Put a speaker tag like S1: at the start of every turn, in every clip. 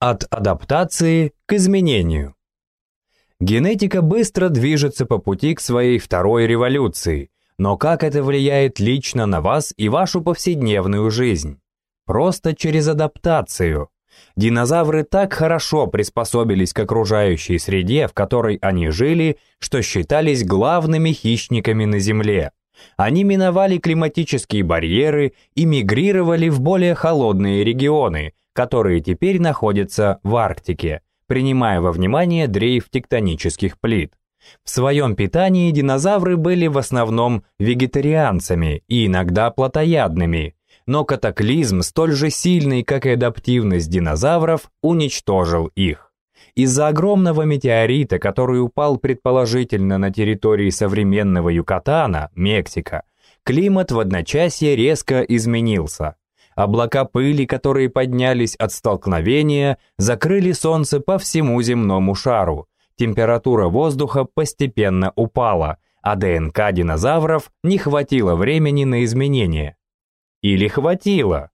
S1: От адаптации к изменению. Генетика быстро движется по пути к своей второй революции, но как это влияет лично на вас и вашу повседневную жизнь? Просто через адаптацию. Динозавры так хорошо приспособились к окружающей среде, в которой они жили, что считались главными хищниками на Земле. Они миновали климатические барьеры и мигрировали в более холодные регионы, которые теперь находятся в Арктике, принимая во внимание дрейф тектонических плит. В своем питании динозавры были в основном вегетарианцами и иногда плотоядными, но катаклизм, столь же сильный, как и адаптивность динозавров, уничтожил их. Из-за огромного метеорита, который упал предположительно на территории современного Юкатана, Мексика, климат в одночасье резко изменился. Облака пыли, которые поднялись от столкновения, закрыли солнце по всему земному шару. Температура воздуха постепенно упала, а ДНК динозавров не хватило времени на изменения. Или хватило?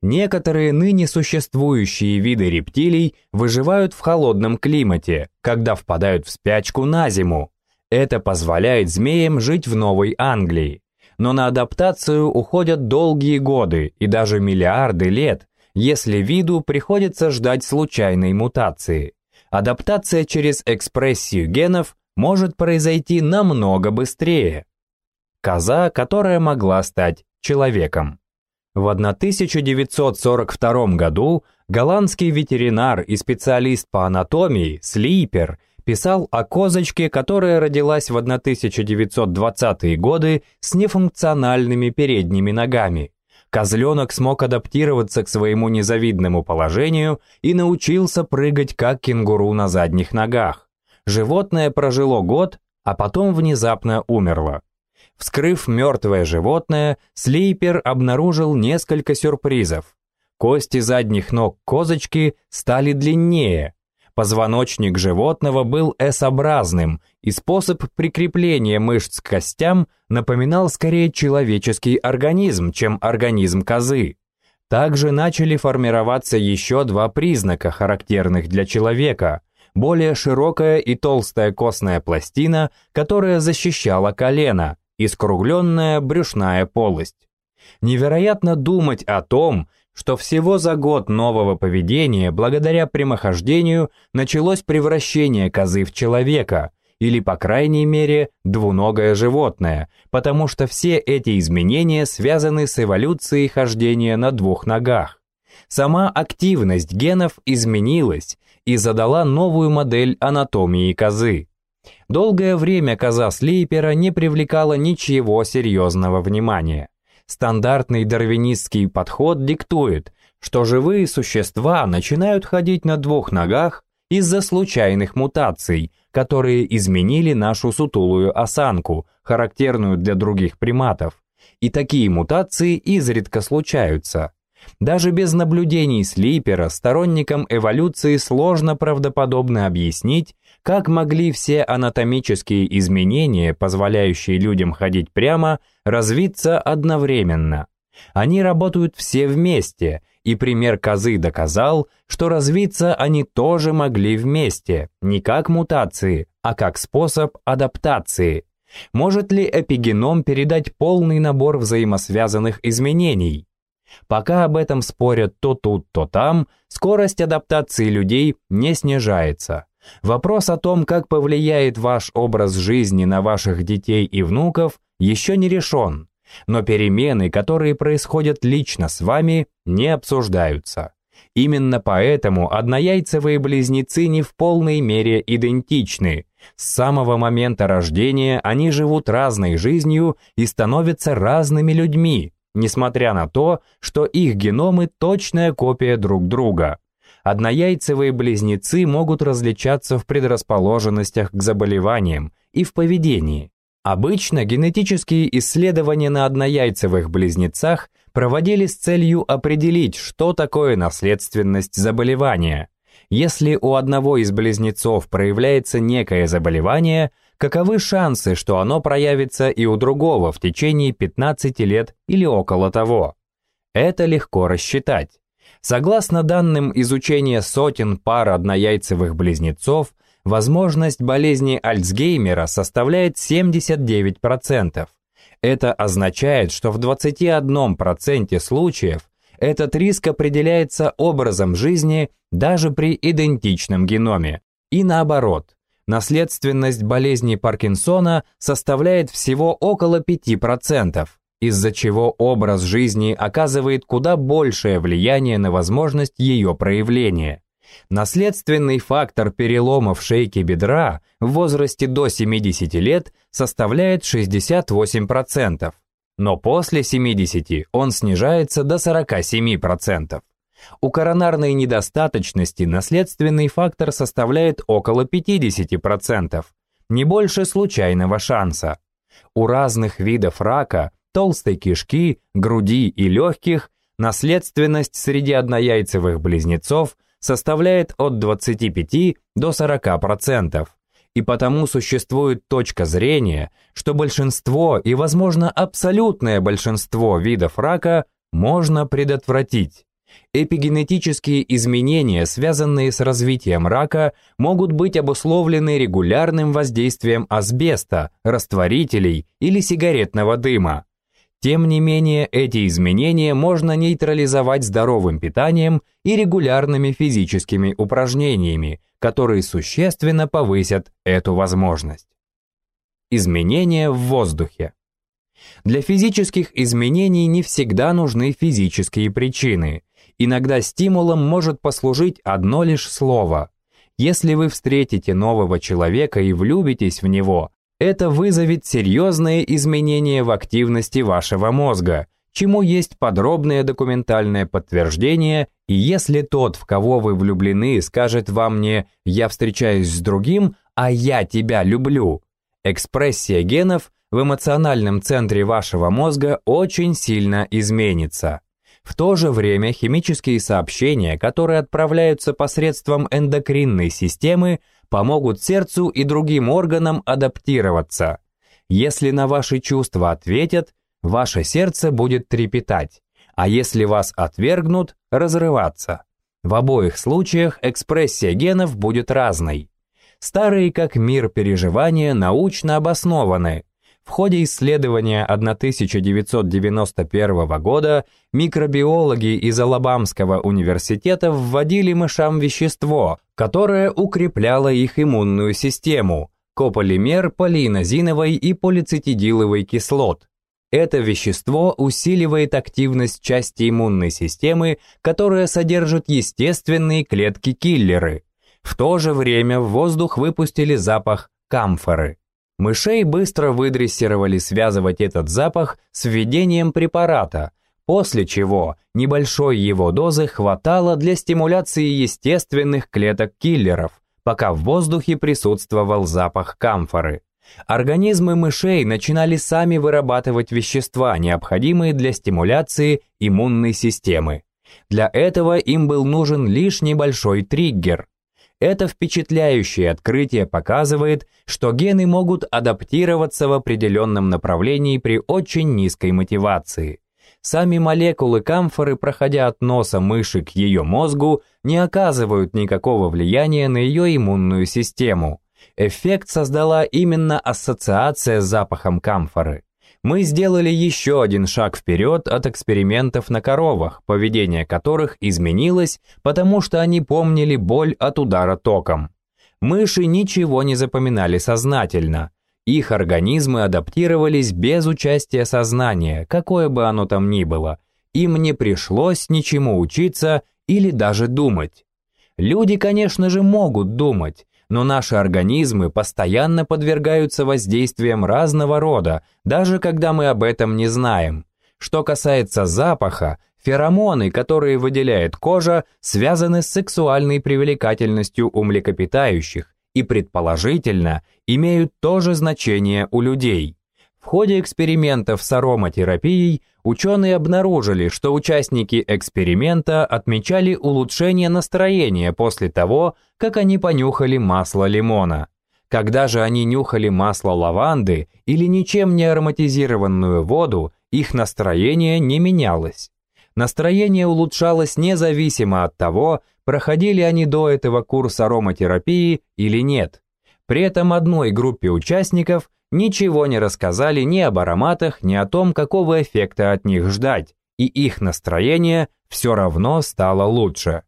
S1: Некоторые ныне существующие виды рептилий выживают в холодном климате, когда впадают в спячку на зиму. Это позволяет змеям жить в Новой Англии но на адаптацию уходят долгие годы и даже миллиарды лет, если виду приходится ждать случайной мутации. Адаптация через экспрессию генов может произойти намного быстрее. Коза, которая могла стать человеком. В 1942 году голландский ветеринар и специалист по анатомии Слипер писал о козочке, которая родилась в 1920-е годы с нефункциональными передними ногами. Козленок смог адаптироваться к своему незавидному положению и научился прыгать как кенгуру на задних ногах. Животное прожило год, а потом внезапно умерло. Вскрыв мертвое животное, Слейпер обнаружил несколько сюрпризов. Кости задних ног козочки стали длиннее, Позвоночник животного был S-образным, и способ прикрепления мышц к костям напоминал скорее человеческий организм, чем организм козы. Также начали формироваться еще два признака, характерных для человека. Более широкая и толстая костная пластина, которая защищала колено, и скругленная брюшная полость. Невероятно думать о том, что всего за год нового поведения, благодаря прямохождению, началось превращение козы в человека, или, по крайней мере, двуногое животное, потому что все эти изменения связаны с эволюцией хождения на двух ногах. Сама активность генов изменилась и задала новую модель анатомии козы. Долгое время коза Слейпера не привлекала ничего серьезного внимания. Стандартный дарвинистский подход диктует, что живые существа начинают ходить на двух ногах из-за случайных мутаций, которые изменили нашу сутулую осанку, характерную для других приматов. И такие мутации изредка случаются. Даже без наблюдений Слипера сторонникам эволюции сложно правдоподобно объяснить, как могли все анатомические изменения, позволяющие людям ходить прямо, развиться одновременно? Они работают все вместе, и пример козы доказал, что развиться они тоже могли вместе, не как мутации, а как способ адаптации. Может ли эпигеном передать полный набор взаимосвязанных изменений? Пока об этом спорят то тут, то там, скорость адаптации людей не снижается. Вопрос о том, как повлияет ваш образ жизни на ваших детей и внуков, еще не решен, но перемены, которые происходят лично с вами, не обсуждаются. Именно поэтому однояйцевые близнецы не в полной мере идентичны. С самого момента рождения они живут разной жизнью и становятся разными людьми, несмотря на то, что их геномы точная копия друг друга. Однояйцевые близнецы могут различаться в предрасположенностях к заболеваниям и в поведении. Обычно генетические исследования на однояйцевых близнецах проводили с целью определить, что такое наследственность заболевания. Если у одного из близнецов проявляется некое заболевание, каковы шансы, что оно проявится и у другого в течение 15 лет или около того? Это легко рассчитать. Согласно данным изучения сотен пар однояйцевых близнецов, возможность болезни Альцгеймера составляет 79%. Это означает, что в 21% случаев этот риск определяется образом жизни даже при идентичном геноме. И наоборот, наследственность болезни Паркинсона составляет всего около 5%, из-за чего образ жизни оказывает куда большее влияние на возможность ее проявления. Наследственный фактор перелома в шейке бедра в возрасте до 70 лет составляет 68%, но после 70 он снижается до 47%. У коронарной недостаточности наследственный фактор составляет около 50%, не больше случайного шанса. У разных видов рака, толстой кишки, груди и легких, наследственность среди однояйцевых близнецов составляет от 25 до 40%, и потому существует точка зрения, что большинство и, возможно, абсолютное большинство видов рака можно предотвратить. Эпигенетические изменения, связанные с развитием рака, могут быть обусловлены регулярным воздействием асбеста, растворителей или сигаретного дыма. Тем не менее, эти изменения можно нейтрализовать здоровым питанием и регулярными физическими упражнениями, которые существенно повысят эту возможность. Изменения в воздухе. Для физических изменений не всегда нужны физические причины. Иногда стимулом может послужить одно лишь слово. Если вы встретите нового человека и влюбитесь в него, это вызовет серьезные изменения в активности вашего мозга, чему есть подробное документальное подтверждение, и если тот, в кого вы влюблены, скажет вам не «я встречаюсь с другим», а «я тебя люблю», экспрессия генов в эмоциональном центре вашего мозга очень сильно изменится. В то же время химические сообщения, которые отправляются посредством эндокринной системы, помогут сердцу и другим органам адаптироваться. Если на ваши чувства ответят, ваше сердце будет трепетать, а если вас отвергнут, разрываться. В обоих случаях экспрессия генов будет разной. Старые как мир переживания научно обоснованы, в ходе исследования 1991 года микробиологи из Алабамского университета вводили мышам вещество, которое укрепляло их иммунную систему – кополимер полиинозиновой и полицитидиловой кислот. Это вещество усиливает активность части иммунной системы, которая содержит естественные клетки-киллеры. В то же время в воздух выпустили запах камфоры – Мышей быстро выдрессировали связывать этот запах с введением препарата, после чего небольшой его дозы хватало для стимуляции естественных клеток-киллеров, пока в воздухе присутствовал запах камфоры. Организмы мышей начинали сами вырабатывать вещества, необходимые для стимуляции иммунной системы. Для этого им был нужен лишь небольшой триггер – это впечатляющее открытие показывает, что гены могут адаптироваться в определенном направлении при очень низкой мотивации. Сами молекулы камфоры, проходя от носа мыши к ее мозгу, не оказывают никакого влияния на ее иммунную систему. Эффект создала именно ассоциация с запахом камфоры мы сделали еще один шаг вперед от экспериментов на коровах, поведение которых изменилось, потому что они помнили боль от удара током. Мыши ничего не запоминали сознательно. Их организмы адаптировались без участия сознания, какое бы оно там ни было. Им не пришлось ничему учиться или даже думать. Люди, конечно же, могут думать, но наши организмы постоянно подвергаются воздействиям разного рода, даже когда мы об этом не знаем. Что касается запаха, феромоны, которые выделяет кожа, связаны с сексуальной привлекательностью у млекопитающих и, предположительно, имеют то же значение у людей. В ходе экспериментов с ароматерапией ученые обнаружили, что участники эксперимента отмечали улучшение настроения после того, как они понюхали масло лимона. Когда же они нюхали масло лаванды или ничем не ароматизированную воду, их настроение не менялось. Настроение улучшалось независимо от того, проходили они до этого курс ароматерапии или нет. При этом одной группе участников ничего не рассказали ни об ароматах, ни о том, какого эффекта от них ждать, и их настроение все равно стало лучше.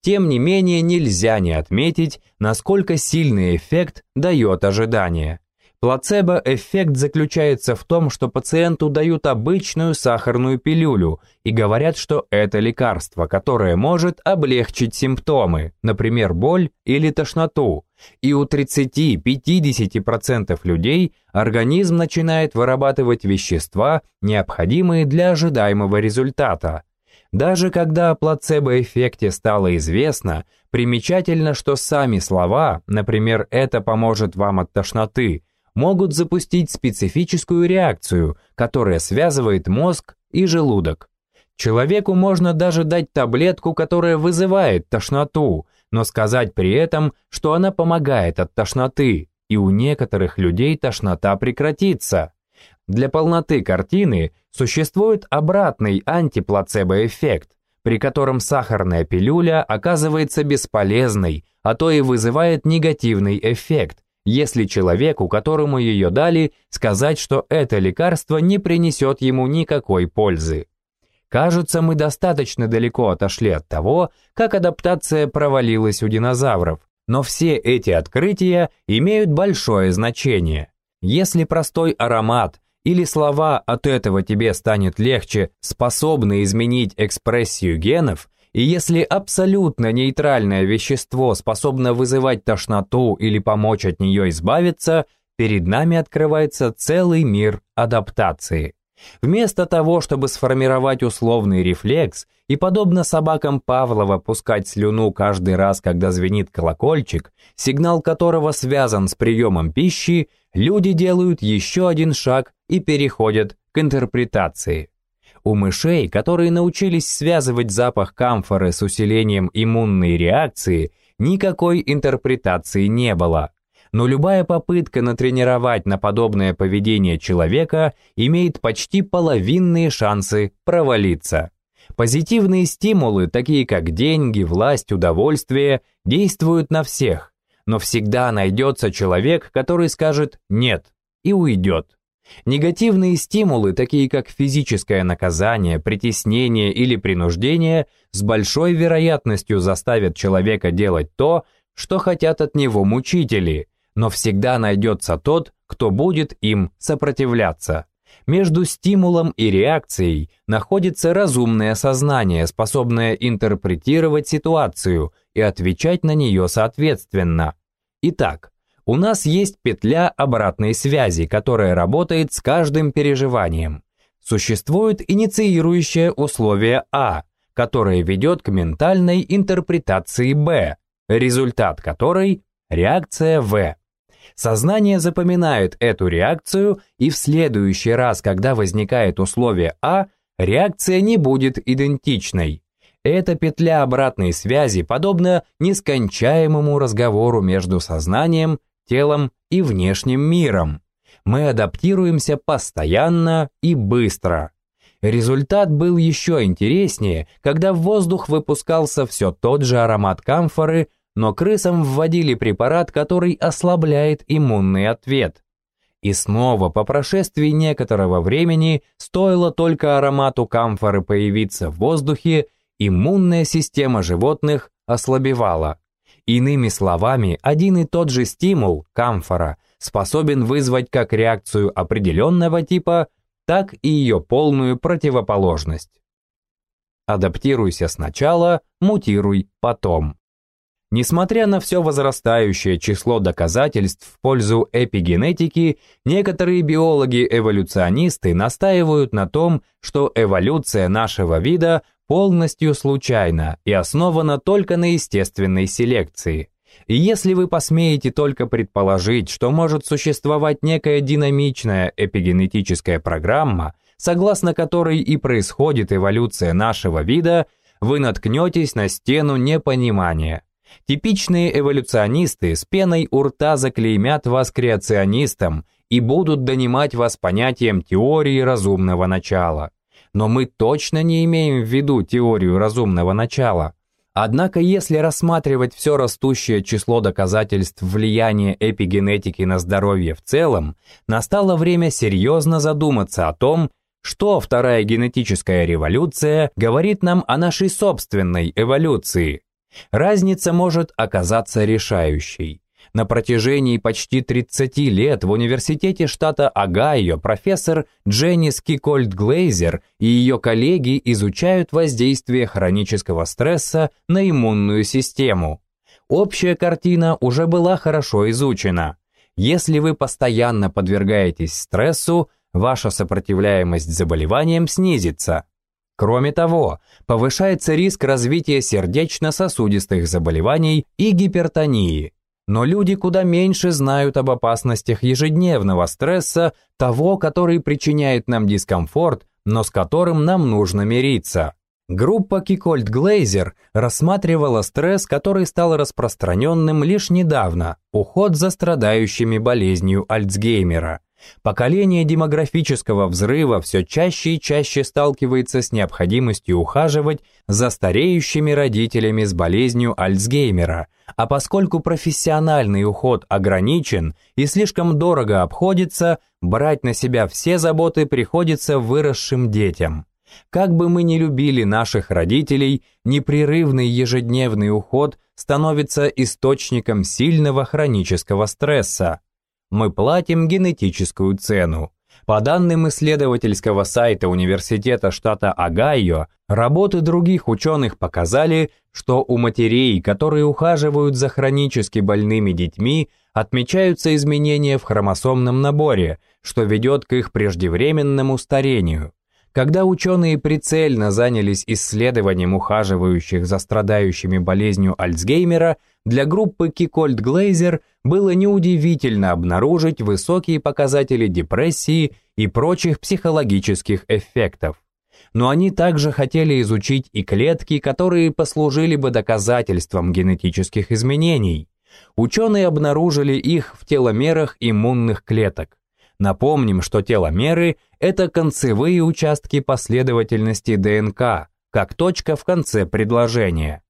S1: Тем не менее, нельзя не отметить, насколько сильный эффект дает ожидание. Плацебо-эффект заключается в том, что пациенту дают обычную сахарную пилюлю и говорят, что это лекарство, которое может облегчить симптомы, например, боль или тошноту. И у 30-50% людей организм начинает вырабатывать вещества, необходимые для ожидаемого результата. Даже когда о плацебо-эффекте стало известно, примечательно, что сами слова, например, «это поможет вам от тошноты», могут запустить специфическую реакцию, которая связывает мозг и желудок. Человеку можно даже дать таблетку, которая вызывает тошноту, но сказать при этом, что она помогает от тошноты, и у некоторых людей тошнота прекратится. Для полноты картины существует обратный антиплацебо-эффект, при котором сахарная пилюля оказывается бесполезной, а то и вызывает негативный эффект, если человеку, которому ее дали, сказать, что это лекарство не принесет ему никакой пользы. Кажется, мы достаточно далеко отошли от того, как адаптация провалилась у динозавров, но все эти открытия имеют большое значение. Если простой аромат или слова «от этого тебе станет легче» способны изменить экспрессию генов, и если абсолютно нейтральное вещество способно вызывать тошноту или помочь от нее избавиться, перед нами открывается целый мир адаптации. Вместо того, чтобы сформировать условный рефлекс и, подобно собакам Павлова, пускать слюну каждый раз, когда звенит колокольчик, сигнал которого связан с приемом пищи, люди делают еще один шаг и переходят к интерпретации. У мышей, которые научились связывать запах камфоры с усилением иммунной реакции, никакой интерпретации не было. Но любая попытка натренировать на подобное поведение человека имеет почти половинные шансы провалиться. Позитивные стимулы, такие как деньги, власть, удовольствие, действуют на всех, но всегда найдется человек, который скажет «нет» и уйдет. Негативные стимулы, такие как физическое наказание, притеснение или принуждение, с большой вероятностью заставят человека делать то, что хотят от него мучители, но всегда найдется тот, кто будет им сопротивляться. Между стимулом и реакцией находится разумное сознание, способное интерпретировать ситуацию и отвечать на нее соответственно. Итак, у нас есть петля обратной связи, которая работает с каждым переживанием. Существует инициирующее условие А, которое ведет к ментальной интерпретации Б, результат которой – реакция В. Сознание запоминает эту реакцию, и в следующий раз, когда возникает условие А, реакция не будет идентичной. Эта петля обратной связи подобна нескончаемому разговору между сознанием телом и внешним миром. Мы адаптируемся постоянно и быстро. Результат был еще интереснее, когда в воздух выпускался все тот же аромат камфоры, но крысам вводили препарат, который ослабляет иммунный ответ. И снова, по прошествии некоторого времени, стоило только аромату камфоры появиться в воздухе, иммунная система животных ослабевала. Иными словами, один и тот же стимул, камфора, способен вызвать как реакцию определенного типа, так и ее полную противоположность. Адаптируйся сначала, мутируй потом. Несмотря на все возрастающее число доказательств в пользу эпигенетики, некоторые биологи-эволюционисты настаивают на том, что эволюция нашего вида полностью случайна и основана только на естественной селекции. И если вы посмеете только предположить, что может существовать некая динамичная эпигенетическая программа, согласно которой и происходит эволюция нашего вида, вы наткнетесь на стену непонимания. Типичные эволюционисты с пеной у рта заклеймят вас креационистом и будут донимать вас понятием теории разумного начала. но мы точно не имеем в виду теорию разумного начала. Однако если рассматривать все растущее число доказательств влияния эпигенетики на здоровье в целом, настало время серьезно задуматься о том, что вторая генетическая революция говорит нам о нашей собственной эволюции. Разница может оказаться решающей. На протяжении почти 30 лет в университете штата Огайо профессор Дженнис Кикольд Глейзер и ее коллеги изучают воздействие хронического стресса на иммунную систему. Общая картина уже была хорошо изучена. Если вы постоянно подвергаетесь стрессу, ваша сопротивляемость заболеваниям снизится. Кроме того, повышается риск развития сердечно-сосудистых заболеваний и гипертонии. Но люди куда меньше знают об опасностях ежедневного стресса, того, который причиняет нам дискомфорт, но с которым нам нужно мириться. Группа Кикольд Глейзер рассматривала стресс, который стал распространенным лишь недавно – уход за страдающими болезнью Альцгеймера – Поколение демографического взрыва все чаще и чаще сталкивается с необходимостью ухаживать за стареющими родителями с болезнью Альцгеймера, а поскольку профессиональный уход ограничен и слишком дорого обходится, брать на себя все заботы приходится выросшим детям. Как бы мы ни любили наших родителей, непрерывный ежедневный уход становится источником сильного хронического стресса мы платим генетическую цену. По данным исследовательского сайта Университета штата Огайо, работы других ученых показали, что у матерей, которые ухаживают за хронически больными детьми, отмечаются изменения в хромосомном наборе, что ведет к их преждевременному старению. Когда ученые прицельно занялись исследованием ухаживающих за страдающими болезнью Альцгеймера, для группы Кикольд Глейзер было неудивительно обнаружить высокие показатели депрессии и прочих психологических эффектов. Но они также хотели изучить и клетки, которые послужили бы доказательством генетических изменений. Ученые обнаружили их в теломерах иммунных клеток. Напомним, что теломеры – это концевые участки последовательности ДНК, как точка в конце предложения.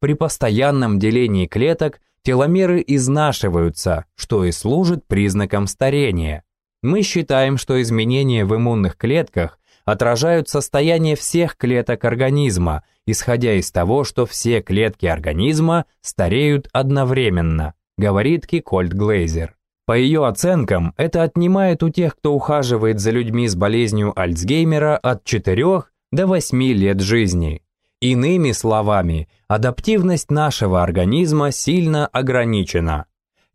S1: При постоянном делении клеток теломеры изнашиваются, что и служит признаком старения. Мы считаем, что изменения в иммунных клетках отражают состояние всех клеток организма, исходя из того, что все клетки организма стареют одновременно, говорит Кикольд Глейзер. По ее оценкам, это отнимает у тех, кто ухаживает за людьми с болезнью Альцгеймера от 4 до 8 лет жизни. Иными словами, адаптивность нашего организма сильно ограничена.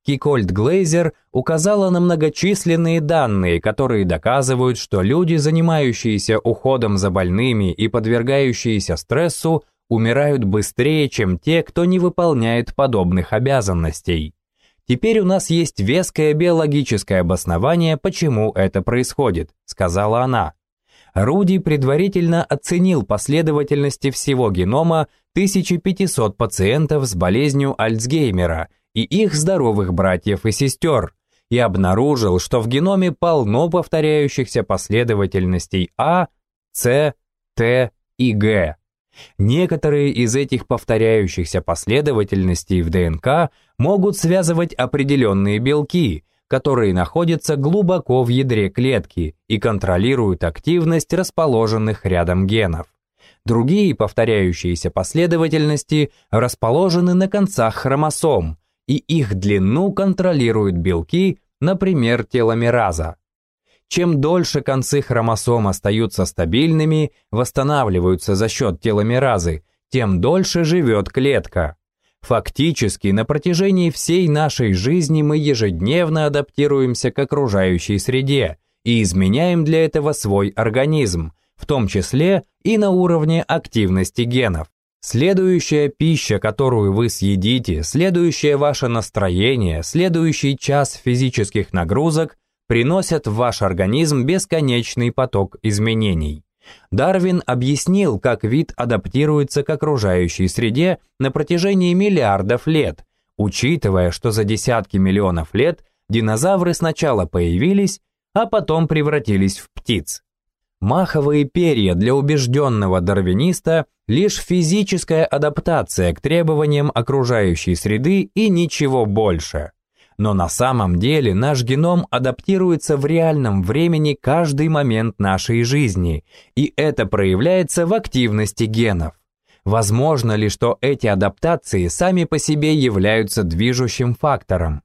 S1: Кикольд Глейзер указала на многочисленные данные, которые доказывают, что люди, занимающиеся уходом за больными и подвергающиеся стрессу, умирают быстрее, чем те, кто не выполняет подобных обязанностей. Теперь у нас есть веское биологическое обоснование, почему это происходит, сказала она. Руди предварительно оценил последовательности всего генома 1500 пациентов с болезнью Альцгеймера и их здоровых братьев и сестер и обнаружил, что в геноме полно повторяющихся последовательностей А, С, Т и Г. Некоторые из этих повторяющихся последовательностей в ДНК могут связывать определенные белки, которые находятся глубоко в ядре клетки и контролируют активность расположенных рядом генов. Другие повторяющиеся последовательности расположены на концах хромосом, и их длину контролируют белки, например, теломераза. Чем дольше концы хромосом остаются стабильными, восстанавливаются за счет теломеразы, тем дольше живет клетка. Фактически, на протяжении всей нашей жизни мы ежедневно адаптируемся к окружающей среде и изменяем для этого свой организм, в том числе и на уровне активности генов. Следующая пища, которую вы съедите, следующее ваше настроение, следующий час физических нагрузок приносят в ваш организм бесконечный поток изменений. Дарвин объяснил, как вид адаптируется к окружающей среде на протяжении миллиардов лет, учитывая, что за десятки миллионов лет динозавры сначала появились, а потом превратились в птиц. Маховые перья для убежденного дарвиниста – лишь физическая адаптация к требованиям окружающей среды и ничего больше. Но на самом деле наш геном адаптируется в реальном времени каждый момент нашей жизни, и это проявляется в активности генов. Возможно ли, что эти адаптации сами по себе являются движущим фактором?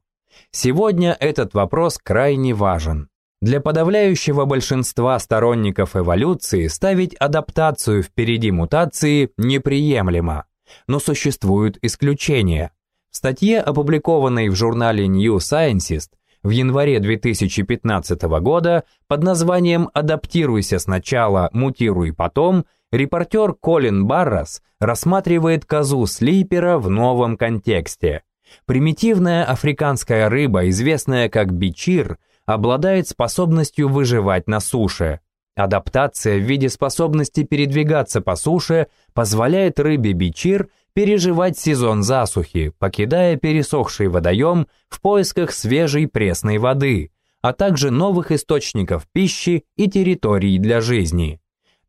S1: Сегодня этот вопрос крайне важен. Для подавляющего большинства сторонников эволюции ставить адаптацию впереди мутации неприемлемо. Но существуют исключения. В статье, опубликованной в журнале New Scientist в январе 2015 года под названием «Адаптируйся сначала, мутируй потом», репортер Колин Баррас рассматривает козу слипера в новом контексте. Примитивная африканская рыба, известная как бичир, обладает способностью выживать на суше. Адаптация в виде способности передвигаться по суше позволяет рыбе бичир переживать сезон засухи, покидая пересохший водоем в поисках свежей пресной воды, а также новых источников пищи и территорий для жизни.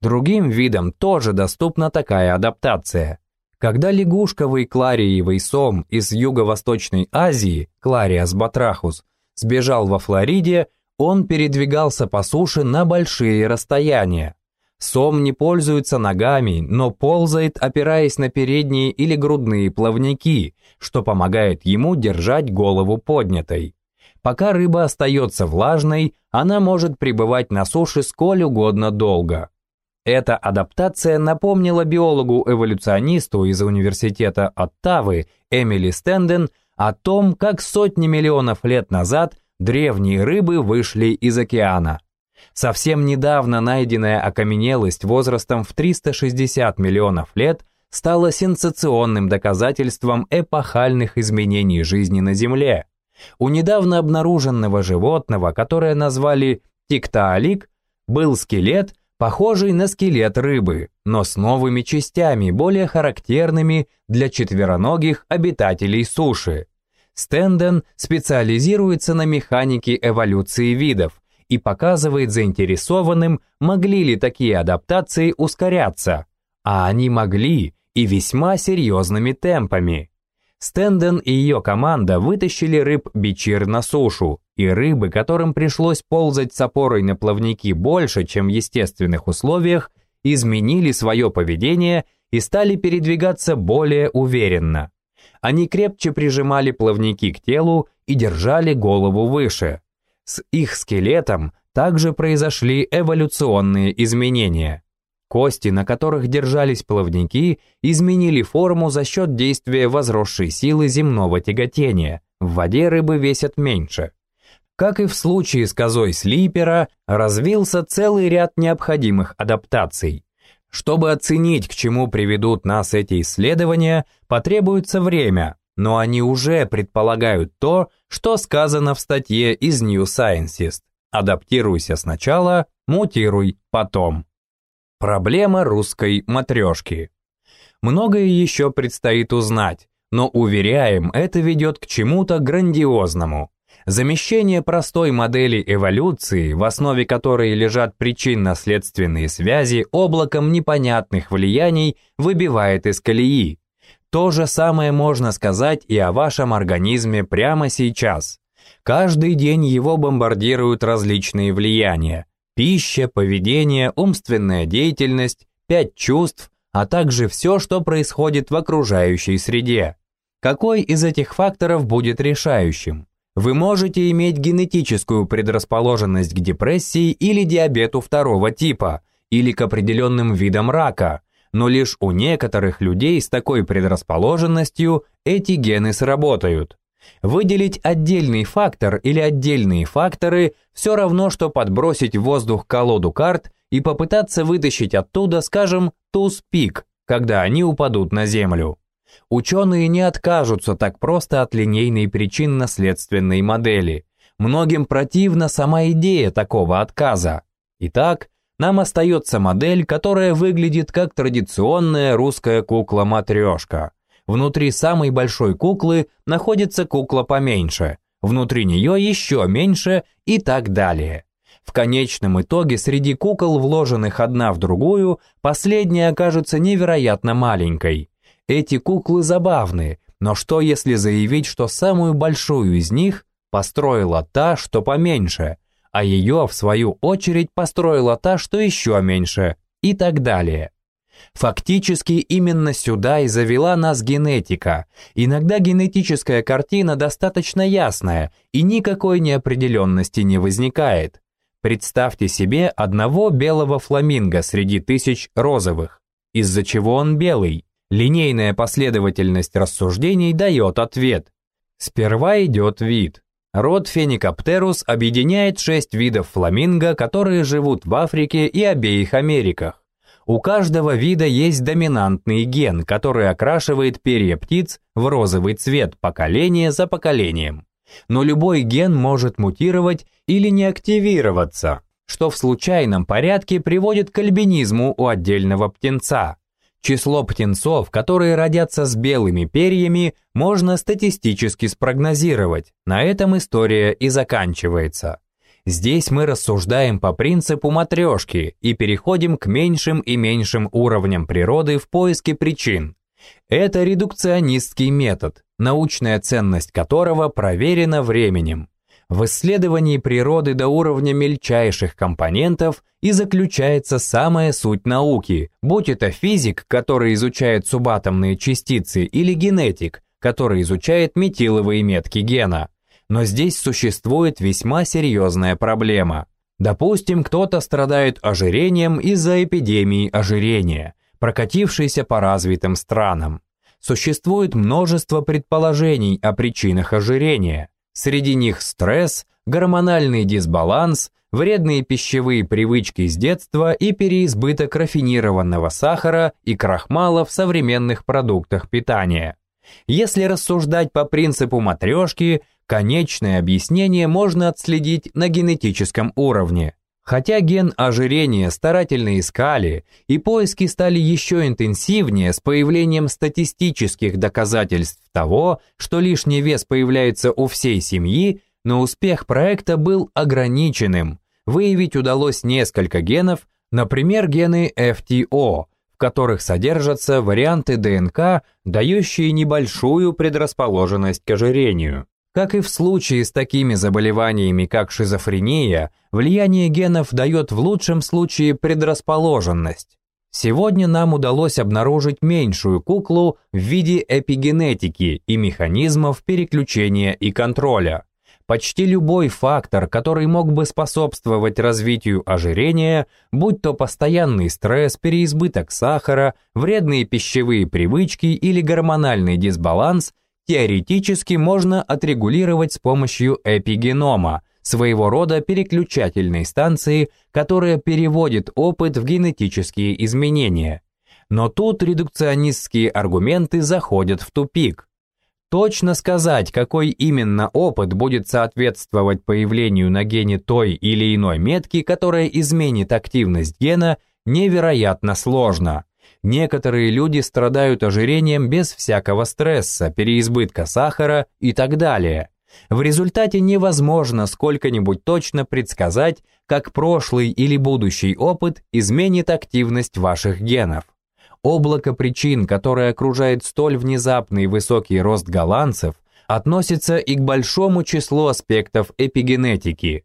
S1: Другим видам тоже доступна такая адаптация. Когда лягушковый клариевый сом из Юго-Восточной Азии, Клариас батрахус, сбежал во Флориде, он передвигался по суше на большие расстояния. Сом не пользуется ногами, но ползает, опираясь на передние или грудные плавники, что помогает ему держать голову поднятой. Пока рыба остается влажной, она может пребывать на суше сколь угодно долго. Эта адаптация напомнила биологу-эволюционисту из университета Оттавы Эмили Стенден о том, как сотни миллионов лет назад древние рыбы вышли из океана. Совсем недавно найденная окаменелость возрастом в 360 миллионов лет стала сенсационным доказательством эпохальных изменений жизни на Земле. У недавно обнаруженного животного, которое назвали тиктаалик, был скелет – похожий на скелет рыбы, но с новыми частями, более характерными для четвероногих обитателей суши. Стенден специализируется на механике эволюции видов и показывает заинтересованным, могли ли такие адаптации ускоряться, а они могли и весьма серьезными темпами. Стенден и ее команда вытащили рыб-бичир на сушу, и рыбы, которым пришлось ползать с опорой на плавники больше, чем в естественных условиях, изменили свое поведение и стали передвигаться более уверенно. Они крепче прижимали плавники к телу и держали голову выше. С их скелетом также произошли эволюционные изменения. Кости, на которых держались плавники, изменили форму за счет действия возросшей силы земного тяготения. В воде рыбы весят меньше. Как и в случае с козой Слипера, развился целый ряд необходимых адаптаций. Чтобы оценить, к чему приведут нас эти исследования, потребуется время, но они уже предполагают то, что сказано в статье из New Scientist. Адаптируйся сначала, мутируй потом. Проблема русской матрешки. Многое еще предстоит узнать, но, уверяем, это ведет к чему-то грандиозному. Замещение простой модели эволюции, в основе которой лежат причинно-следственные связи, облаком непонятных влияний выбивает из колеи. То же самое можно сказать и о вашем организме прямо сейчас. Каждый день его бомбардируют различные влияния, Пища, поведение, умственная деятельность, пять чувств, а также все, что происходит в окружающей среде. Какой из этих факторов будет решающим? Вы можете иметь генетическую предрасположенность к депрессии или диабету второго типа, или к определенным видам рака, но лишь у некоторых людей с такой предрасположенностью эти гены сработают. Выделить отдельный фактор или отдельные факторы все равно, что подбросить в воздух колоду карт и попытаться вытащить оттуда, скажем, туз-пик, когда они упадут на Землю. Ученые не откажутся так просто от линейной причинно-следственной модели. Многим противна сама идея такого отказа. Итак, нам остается модель, которая выглядит как традиционная русская кукла-матрешка – Внутри самой большой куклы находится кукла поменьше, внутри нее еще меньше и так далее. В конечном итоге среди кукол, вложенных одна в другую, последняя окажется невероятно маленькой. Эти куклы забавны, но что если заявить, что самую большую из них построила та, что поменьше, а ее, в свою очередь, построила та, что еще меньше, и так далее. Фактически именно сюда и завела нас генетика. Иногда генетическая картина достаточно ясная, и никакой неопределенности не возникает. Представьте себе одного белого фламинго среди тысяч розовых. Из-за чего он белый? Линейная последовательность рассуждений дает ответ. Сперва идет вид. Род Феникоптерус объединяет шесть видов фламинго, которые живут в Африке и обеих Америках. У каждого вида есть доминантный ген, который окрашивает перья птиц в розовый цвет поколение за поколением. Но любой ген может мутировать или не активироваться, что в случайном порядке приводит к альбинизму у отдельного птенца. Число птенцов, которые родятся с белыми перьями, можно статистически спрогнозировать. На этом история и заканчивается. Здесь мы рассуждаем по принципу матрешки и переходим к меньшим и меньшим уровням природы в поиске причин. Это редукционистский метод, научная ценность которого проверена временем. В исследовании природы до уровня мельчайших компонентов и заключается самая суть науки, будь это физик, который изучает субатомные частицы, или генетик, который изучает метиловые метки гена. Но здесь существует весьма серьезная проблема. Допустим, кто-то страдает ожирением из-за эпидемии ожирения, прокатившейся по развитым странам. Существует множество предположений о причинах ожирения. Среди них стресс, гормональный дисбаланс, вредные пищевые привычки с детства и переизбыток рафинированного сахара и крахмала в современных продуктах питания. Если рассуждать по принципу матрешки, Конечное объяснение можно отследить на генетическом уровне. Хотя ген ожирения старательно искали, и поиски стали еще интенсивнее с появлением статистических доказательств того, что лишний вес появляется у всей семьи, но успех проекта был ограниченным. Выявить удалось несколько генов, например, гены FTO, в которых содержатся варианты ДНК, дающие небольшую предрасположенность к ожирению. Как и в случае с такими заболеваниями, как шизофрения, влияние генов дает в лучшем случае предрасположенность. Сегодня нам удалось обнаружить меньшую куклу в виде эпигенетики и механизмов переключения и контроля. Почти любой фактор, который мог бы способствовать развитию ожирения, будь то постоянный стресс, переизбыток сахара, вредные пищевые привычки или гормональный дисбаланс – теоретически можно отрегулировать с помощью эпигенома, своего рода переключательной станции, которая переводит опыт в генетические изменения. Но тут редукционистские аргументы заходят в тупик. Точно сказать, какой именно опыт будет соответствовать появлению на гене той или иной метки, которая изменит активность гена, невероятно сложно. Некоторые люди страдают ожирением без всякого стресса, переизбытка сахара и так далее. В результате невозможно сколько-нибудь точно предсказать, как прошлый или будущий опыт изменит активность ваших генов. Облако причин, которое окружает столь внезапный высокий рост голландцев, относится и к большому числу аспектов эпигенетики.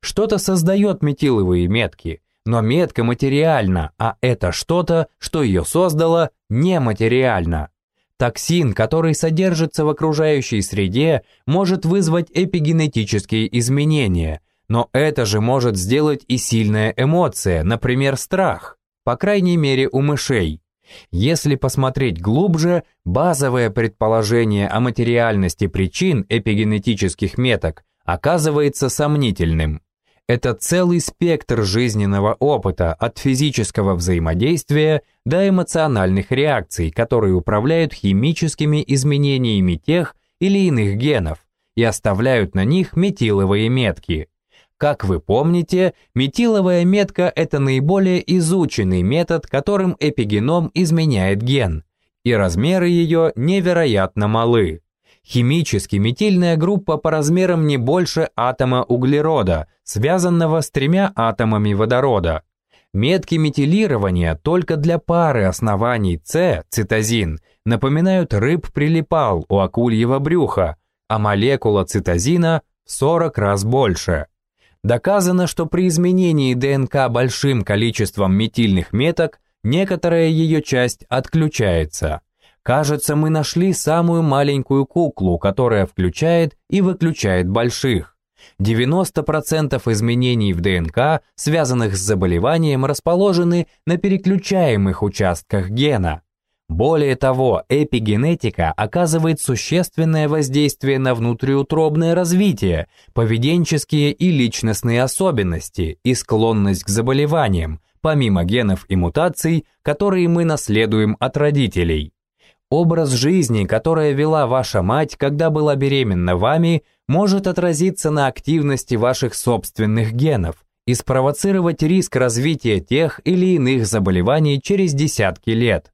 S1: Что-то создает метиловые метки, но метка материальна, а это что-то, что ее создало, нематериально. Токсин, который содержится в окружающей среде, может вызвать эпигенетические изменения, но это же может сделать и сильная эмоция, например, страх, по крайней мере у мышей. Если посмотреть глубже, базовое предположение о материальности причин эпигенетических меток оказывается сомнительным. Это целый спектр жизненного опыта, от физического взаимодействия до эмоциональных реакций, которые управляют химическими изменениями тех или иных генов и оставляют на них метиловые метки. Как вы помните, метиловая метка – это наиболее изученный метод, которым эпигеном изменяет ген, и размеры ее невероятно малы. Химически метильная группа по размерам не больше атома углерода, связанного с тремя атомами водорода. Метки метилирования только для пары оснований С, цитозин, напоминают рыб-прилипал у акульего брюха, а молекула цитозина в 40 раз больше. Доказано, что при изменении ДНК большим количеством метильных меток некоторая ее часть отключается. Кажется, мы нашли самую маленькую куклу, которая включает и выключает больших. 90% изменений в ДНК, связанных с заболеванием, расположены на переключаемых участках гена. Более того, эпигенетика оказывает существенное воздействие на внутриутробное развитие, поведенческие и личностные особенности и склонность к заболеваниям, помимо генов и мутаций, которые мы наследуем от родителей. Образ жизни, которая вела ваша мать, когда была беременна вами, может отразиться на активности ваших собственных генов и спровоцировать риск развития тех или иных заболеваний через десятки лет.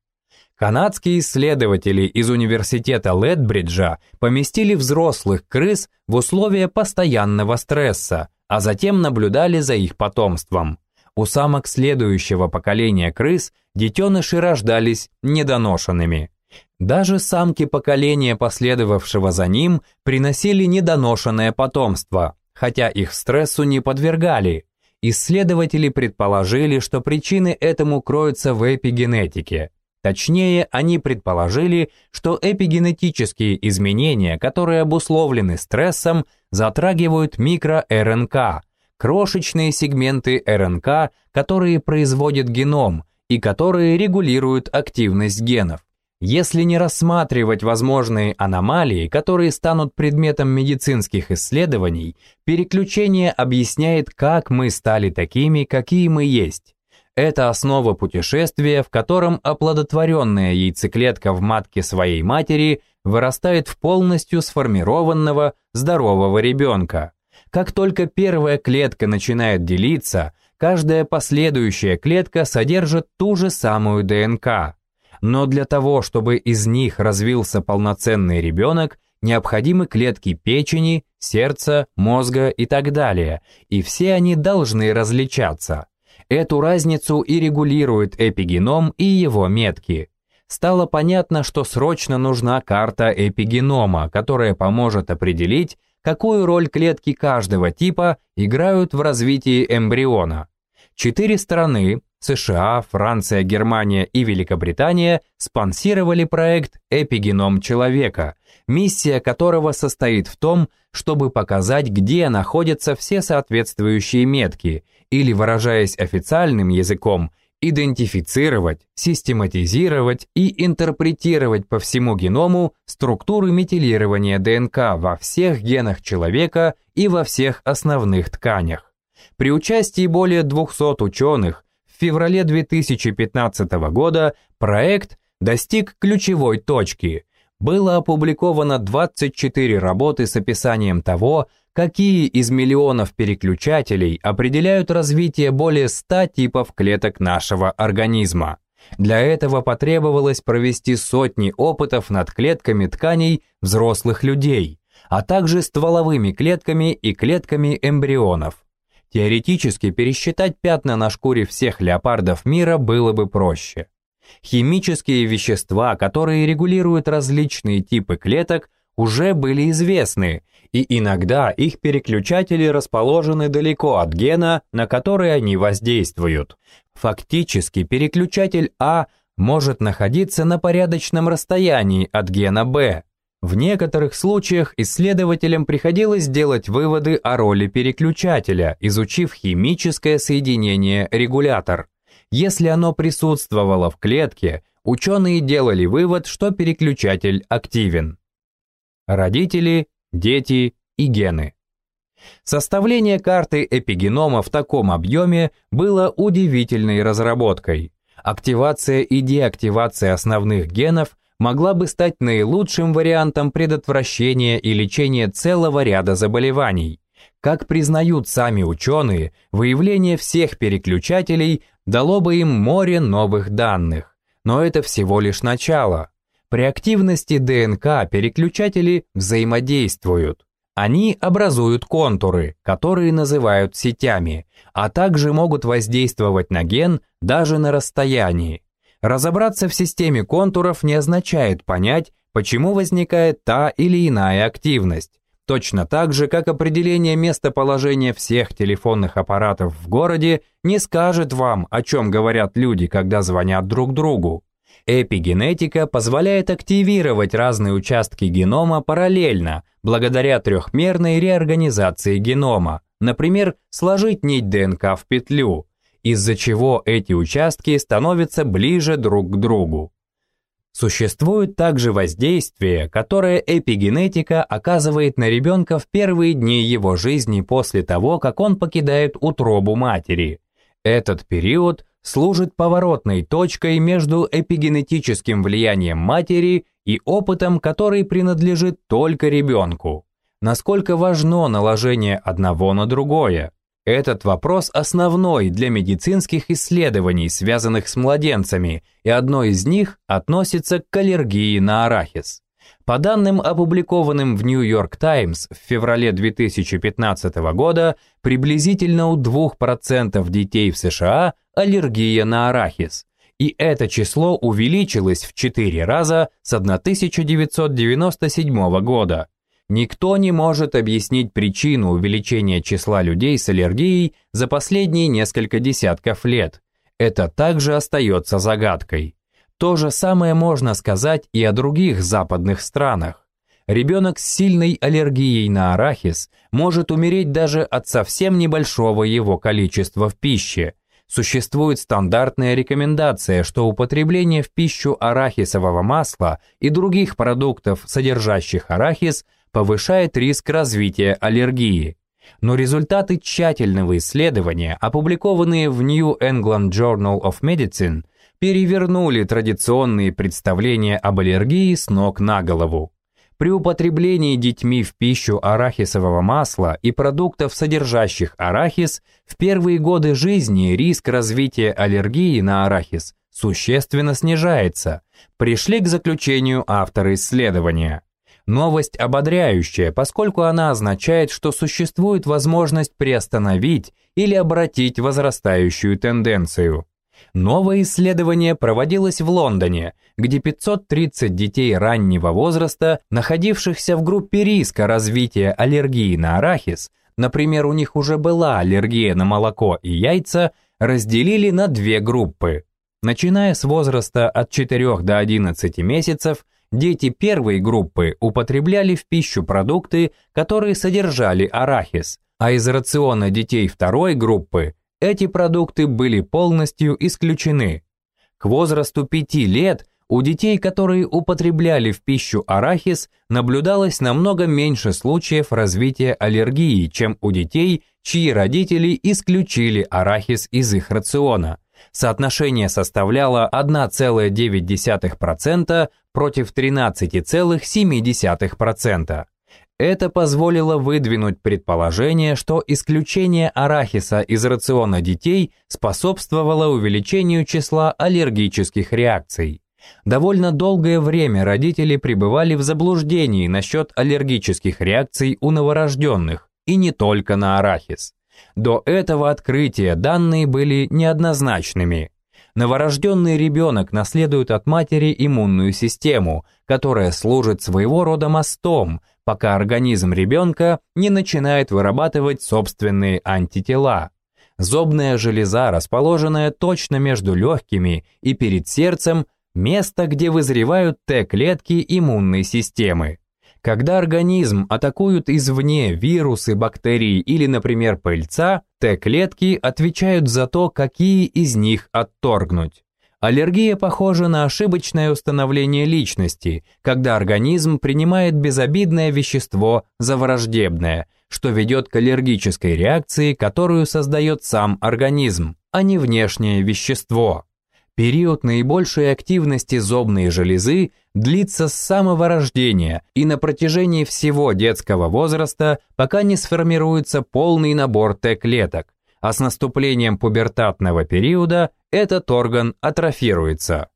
S1: Канадские исследователи из университета Ледбриджа поместили взрослых крыс в условия постоянного стресса, а затем наблюдали за их потомством. У самок следующего поколения крыс детеныши рождались недоношенными. Даже самки поколения, последовавшего за ним, приносили недоношенное потомство, хотя их стрессу не подвергали. Исследователи предположили, что причины этому кроются в эпигенетике. Точнее, они предположили, что эпигенетические изменения, которые обусловлены стрессом, затрагивают микро-РНК, крошечные сегменты РНК, которые производит геном и которые регулируют активность генов. Если не рассматривать возможные аномалии, которые станут предметом медицинских исследований, переключение объясняет, как мы стали такими, какие мы есть. Это основа путешествия, в котором оплодотворенная яйцеклетка в матке своей матери вырастает в полностью сформированного, здорового ребенка. Как только первая клетка начинает делиться, каждая последующая клетка содержит ту же самую ДНК. Но для того, чтобы из них развился полноценный ребенок, необходимы клетки печени, сердца, мозга и так далее, и все они должны различаться. Эту разницу и регулирует эпигеном и его метки. Стало понятно, что срочно нужна карта эпигенома, которая поможет определить, какую роль клетки каждого типа играют в развитии эмбриона. Четыре страны США, Франция, Германия и Великобритания спонсировали проект «Эпигеном человека», миссия которого состоит в том, чтобы показать, где находятся все соответствующие метки, или, выражаясь официальным языком, идентифицировать, систематизировать и интерпретировать по всему геному структуры метилирования ДНК во всех генах человека и во всех основных тканях. При участии более 200 ученых в феврале 2015 года проект достиг ключевой точки. Было опубликовано 24 работы с описанием того, какие из миллионов переключателей определяют развитие более 100 типов клеток нашего организма. Для этого потребовалось провести сотни опытов над клетками тканей взрослых людей, а также стволовыми клетками и клетками эмбрионов. Теоретически пересчитать пятна на шкуре всех леопардов мира было бы проще. Химические вещества, которые регулируют различные типы клеток, уже были известны, и иногда их переключатели расположены далеко от гена, на который они воздействуют. Фактически переключатель А может находиться на порядочном расстоянии от гена Б, в некоторых случаях исследователям приходилось делать выводы о роли переключателя, изучив химическое соединение регулятор. Если оно присутствовало в клетке, ученые делали вывод, что переключатель активен. Родители, дети и гены. Составление карты эпигенома в таком объеме было удивительной разработкой. Активация и деактивация основных генов могла бы стать наилучшим вариантом предотвращения и лечения целого ряда заболеваний. Как признают сами ученые, выявление всех переключателей дало бы им море новых данных. Но это всего лишь начало. При активности ДНК переключатели взаимодействуют. Они образуют контуры, которые называют сетями, а также могут воздействовать на ген даже на расстоянии. Разобраться в системе контуров не означает понять, почему возникает та или иная активность. Точно так же, как определение местоположения всех телефонных аппаратов в городе не скажет вам, о чем говорят люди, когда звонят друг другу. Эпигенетика позволяет активировать разные участки генома параллельно, благодаря трехмерной реорганизации генома, например, сложить нить ДНК в петлю, из-за чего эти участки становятся ближе друг к другу. Существует также воздействие, которое эпигенетика оказывает на ребенка в первые дни его жизни после того, как он покидает утробу матери. Этот период служит поворотной точкой между эпигенетическим влиянием матери и опытом, который принадлежит только ребенку. Насколько важно наложение одного на другое? Этот вопрос основной для медицинских исследований, связанных с младенцами, и одно из них относится к аллергии на арахис. По данным, опубликованным в New York Times в феврале 2015 года, приблизительно у 2% детей в США аллергия на арахис, и это число увеличилось в 4 раза с 1997 года. Никто не может объяснить причину увеличения числа людей с аллергией за последние несколько десятков лет. Это также остается загадкой. То же самое можно сказать и о других западных странах. Ребенок с сильной аллергией на арахис может умереть даже от совсем небольшого его количества в пище. Существует стандартная рекомендация, что употребление в пищу арахисового масла и других продуктов, содержащих арахис, повышает риск развития аллергии. Но результаты тщательного исследования, опубликованные в New England Journal of Medicine, перевернули традиционные представления об аллергии с ног на голову. При употреблении детьми в пищу арахисового масла и продуктов, содержащих арахис, в первые годы жизни риск развития аллергии на арахис существенно снижается, пришли к заключению авторы исследования. Новость ободряющая, поскольку она означает, что существует возможность приостановить или обратить возрастающую тенденцию. Новое исследование проводилось в Лондоне, где 530 детей раннего возраста, находившихся в группе риска развития аллергии на арахис, например, у них уже была аллергия на молоко и яйца, разделили на две группы. Начиная с возраста от 4 до 11 месяцев, дети первой группы употребляли в пищу продукты, которые содержали арахис, а из рациона детей второй группы эти продукты были полностью исключены. К возрасту 5 лет у детей, которые употребляли в пищу арахис, наблюдалось намного меньше случаев развития аллергии, чем у детей, чьи родители исключили арахис из их рациона. Соотношение составляло 1,9% против 13,7%. Это позволило выдвинуть предположение, что исключение арахиса из рациона детей способствовало увеличению числа аллергических реакций. Довольно долгое время родители пребывали в заблуждении насчет аллергических реакций у новорожденных, и не только на арахис. До этого открытия данные были неоднозначными. Новорожденный ребенок наследует от матери иммунную систему, которая служит своего рода мостом, пока организм ребенка не начинает вырабатывать собственные антитела. Зобная железа, расположенная точно между легкими и перед сердцем, место, где вызревают Т-клетки иммунной системы. Когда организм атакуют извне вирусы, бактерии или, например, пыльца, Т-клетки отвечают за то, какие из них отторгнуть. Аллергия похожа на ошибочное установление личности, когда организм принимает безобидное вещество за враждебное, что ведет к аллергической реакции, которую создает сам организм, а не внешнее вещество. Период наибольшей активности зобной железы длится с самого рождения и на протяжении всего детского возраста, пока не сформируется полный набор Т-клеток, а с наступлением пубертатного периода этот орган атрофируется.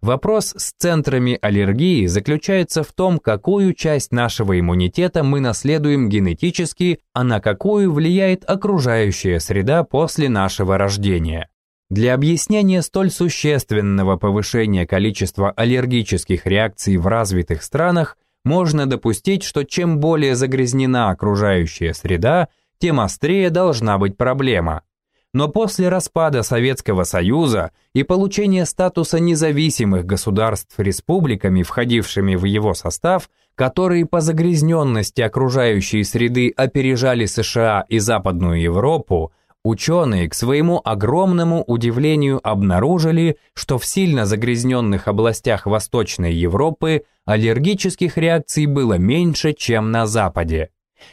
S1: Вопрос с центрами аллергии заключается в том, какую часть нашего иммунитета мы наследуем генетически, а на какую влияет окружающая среда после нашего рождения. Для объяснения столь существенного повышения количества аллергических реакций в развитых странах можно допустить, что чем более загрязнена окружающая среда, тем острее должна быть проблема – но после распада Советского Союза и получения статуса независимых государств республиками, входившими в его состав, которые по загрязненности окружающей среды опережали США и Западную Европу, ученые к своему огромному удивлению обнаружили, что в сильно загрязненных областях Восточной Европы аллергических реакций было меньше, чем на Западе.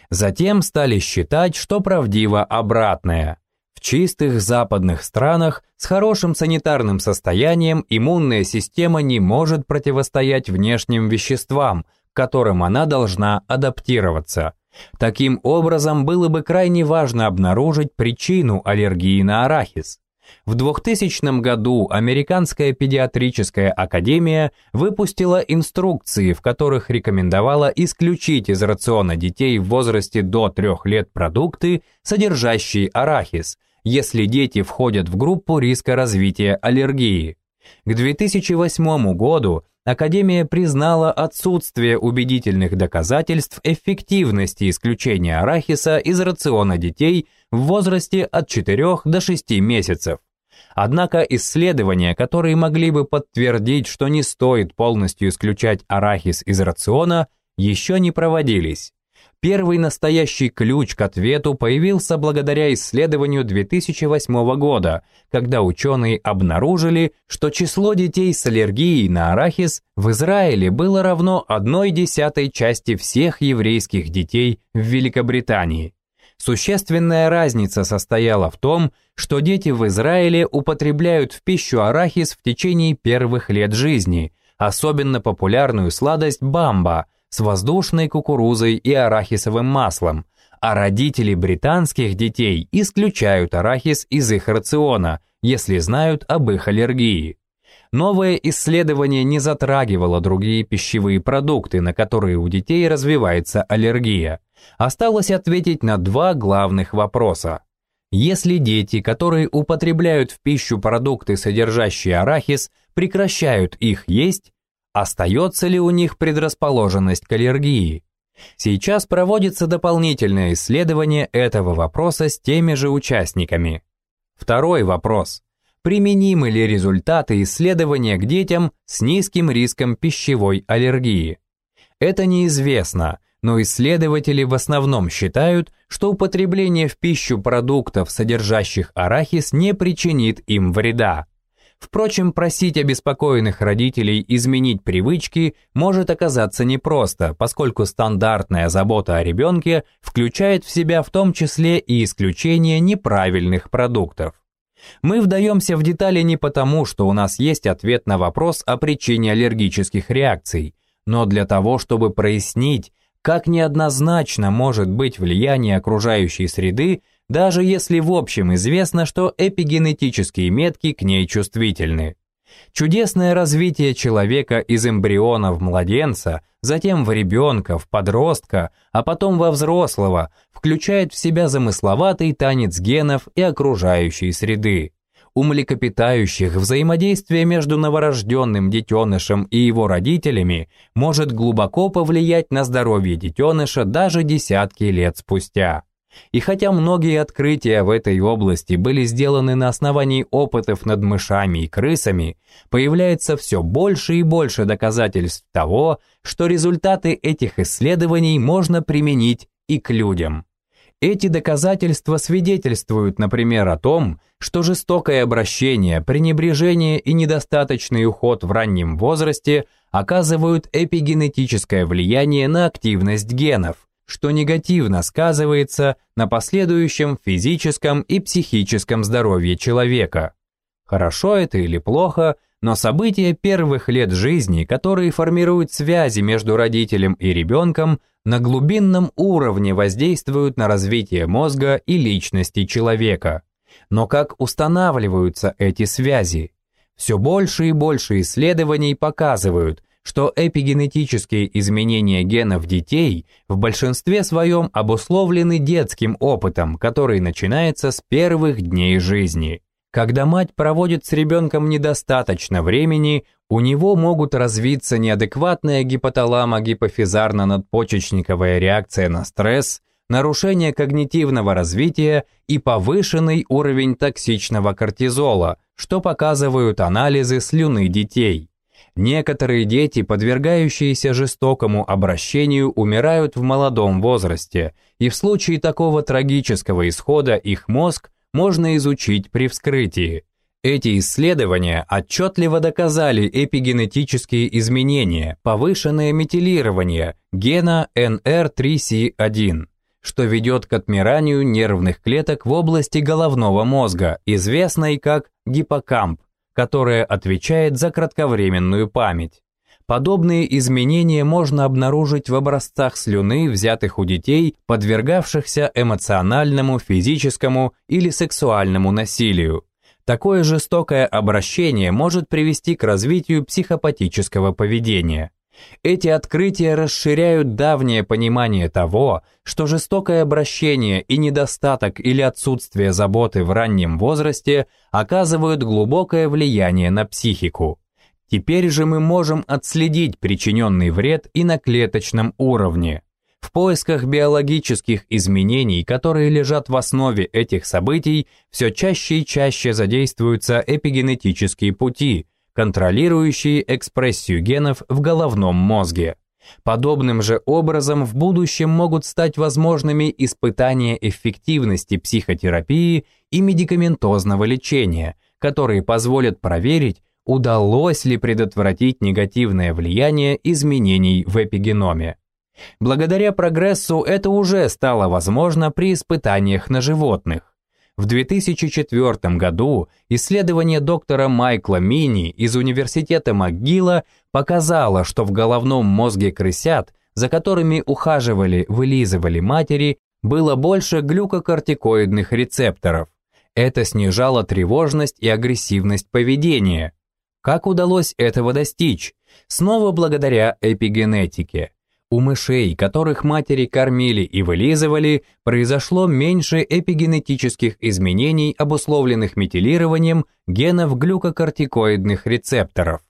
S1: Затем стали считать, что правдиво обратное – в чистых западных странах с хорошим санитарным состоянием иммунная система не может противостоять внешним веществам, к которым она должна адаптироваться. Таким образом, было бы крайне важно обнаружить причину аллергии на арахис. В 2000 году Американская педиатрическая академия выпустила инструкции, в которых рекомендовала исключить из рациона детей в возрасте до 3 лет продукты, содержащие арахис, если дети входят в группу риска развития аллергии. К 2008 году Академия признала отсутствие убедительных доказательств эффективности исключения арахиса из рациона детей в возрасте от 4 до 6 месяцев. Однако исследования, которые могли бы подтвердить, что не стоит полностью исключать арахис из рациона, еще не проводились. Первый настоящий ключ к ответу появился благодаря исследованию 2008 года, когда ученые обнаружили, что число детей с аллергией на арахис в Израиле было равно одной десятой части всех еврейских детей в Великобритании. Существенная разница состояла в том, что дети в Израиле употребляют в пищу арахис в течение первых лет жизни, особенно популярную сладость бамба – с воздушной кукурузой и арахисовым маслом, а родители британских детей исключают арахис из их рациона, если знают об их аллергии. Новое исследование не затрагивало другие пищевые продукты, на которые у детей развивается аллергия. Осталось ответить на два главных вопроса. Если дети, которые употребляют в пищу продукты, содержащие арахис, прекращают их есть, Остается ли у них предрасположенность к аллергии? Сейчас проводится дополнительное исследование этого вопроса с теми же участниками. Второй вопрос. Применимы ли результаты исследования к детям с низким риском пищевой аллергии? Это неизвестно, но исследователи в основном считают, что употребление в пищу продуктов, содержащих арахис, не причинит им вреда. Впрочем, просить обеспокоенных родителей изменить привычки может оказаться непросто, поскольку стандартная забота о ребенке включает в себя в том числе и исключение неправильных продуктов. Мы вдаемся в детали не потому, что у нас есть ответ на вопрос о причине аллергических реакций, но для того, чтобы прояснить, как неоднозначно может быть влияние окружающей среды даже если в общем известно, что эпигенетические метки к ней чувствительны. Чудесное развитие человека из эмбриона в младенца, затем в ребенка, в подростка, а потом во взрослого, включает в себя замысловатый танец генов и окружающей среды. У млекопитающих взаимодействие между новорожденным детенышем и его родителями может глубоко повлиять на здоровье детеныша даже десятки лет спустя. И хотя многие открытия в этой области были сделаны на основании опытов над мышами и крысами, появляется все больше и больше доказательств того, что результаты этих исследований можно применить и к людям. Эти доказательства свидетельствуют, например, о том, что жестокое обращение, пренебрежение и недостаточный уход в раннем возрасте оказывают эпигенетическое влияние на активность генов, что негативно сказывается на последующем физическом и психическом здоровье человека. Хорошо это или плохо, но события первых лет жизни, которые формируют связи между родителем и ребенком, на глубинном уровне воздействуют на развитие мозга и личности человека. Но как устанавливаются эти связи? Все больше и больше исследований показывают, что эпигенетические изменения генов детей в большинстве своем обусловлены детским опытом, который начинается с первых дней жизни. Когда мать проводит с ребенком недостаточно времени, у него могут развиться неадекватная гипоталамо-гипофизарно-надпочечниковая реакция на стресс, нарушение когнитивного развития и повышенный уровень токсичного кортизола, что показывают анализы слюны детей. Некоторые дети, подвергающиеся жестокому обращению, умирают в молодом возрасте, и в случае такого трагического исхода их мозг можно изучить при вскрытии. Эти исследования отчетливо доказали эпигенетические изменения, повышенное метилирование гена NR3C1, что ведет к отмиранию нервных клеток в области головного мозга, известной как гиппокамп которая отвечает за кратковременную память. Подобные изменения можно обнаружить в образцах слюны, взятых у детей, подвергавшихся эмоциональному, физическому или сексуальному насилию. Такое жестокое обращение может привести к развитию психопатического поведения. Эти открытия расширяют давнее понимание того, что жестокое обращение и недостаток или отсутствие заботы в раннем возрасте оказывают глубокое влияние на психику. Теперь же мы можем отследить причиненный вред и на клеточном уровне. В поисках биологических изменений, которые лежат в основе этих событий, все чаще и чаще задействуются эпигенетические пути – контролирующие экспрессию генов в головном мозге. Подобным же образом в будущем могут стать возможными испытания эффективности психотерапии и медикаментозного лечения, которые позволят проверить, удалось ли предотвратить негативное влияние изменений в эпигеноме. Благодаря прогрессу это уже стало возможно при испытаниях на животных. В 2004 году исследование доктора Майкла Мини из университета МcGill показало, что в головном мозге крысят, за которыми ухаживали, вылизывали матери, было больше глюкокортикоидных рецепторов. Это снижало тревожность и агрессивность поведения. Как удалось этого достичь? Снова благодаря эпигенетике. У мышей, которых матери кормили и вылизывали, произошло меньше эпигенетических изменений, обусловленных метилированием генов глюкокортикоидных рецепторов.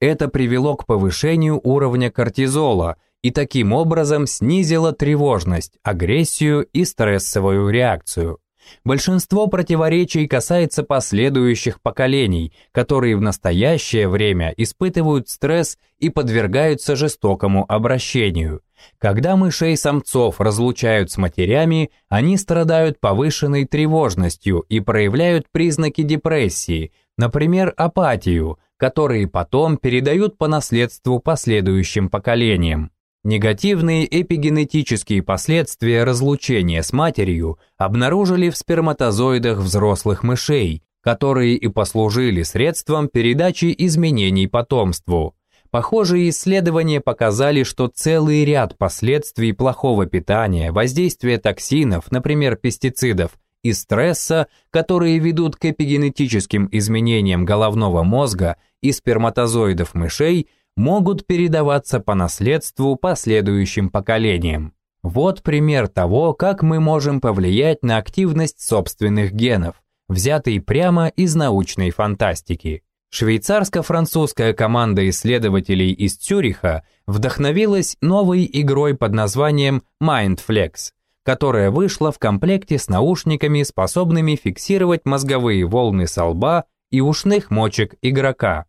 S1: Это привело к повышению уровня кортизола и таким образом снизило тревожность, агрессию и стрессовую реакцию. Большинство противоречий касается последующих поколений, которые в настоящее время испытывают стресс и подвергаются жестокому обращению. Когда мышей-самцов разлучают с матерями, они страдают повышенной тревожностью и проявляют признаки депрессии, например, апатию, которые потом передают по наследству последующим поколениям. Негативные эпигенетические последствия разлучения с матерью обнаружили в сперматозоидах взрослых мышей, которые и послужили средством передачи изменений потомству. Похожие исследования показали, что целый ряд последствий плохого питания, воздействия токсинов, например, пестицидов, и стресса, которые ведут к эпигенетическим изменениям головного мозга и сперматозоидов мышей, могут передаваться по наследству последующим поколениям. Вот пример того, как мы можем повлиять на активность собственных генов, взятый прямо из научной фантастики. Швейцарско-французская команда исследователей из Цюриха вдохновилась новой игрой под названием MindFlex, которая вышла в комплекте с наушниками, способными фиксировать мозговые волны со лба и ушных мочек игрока.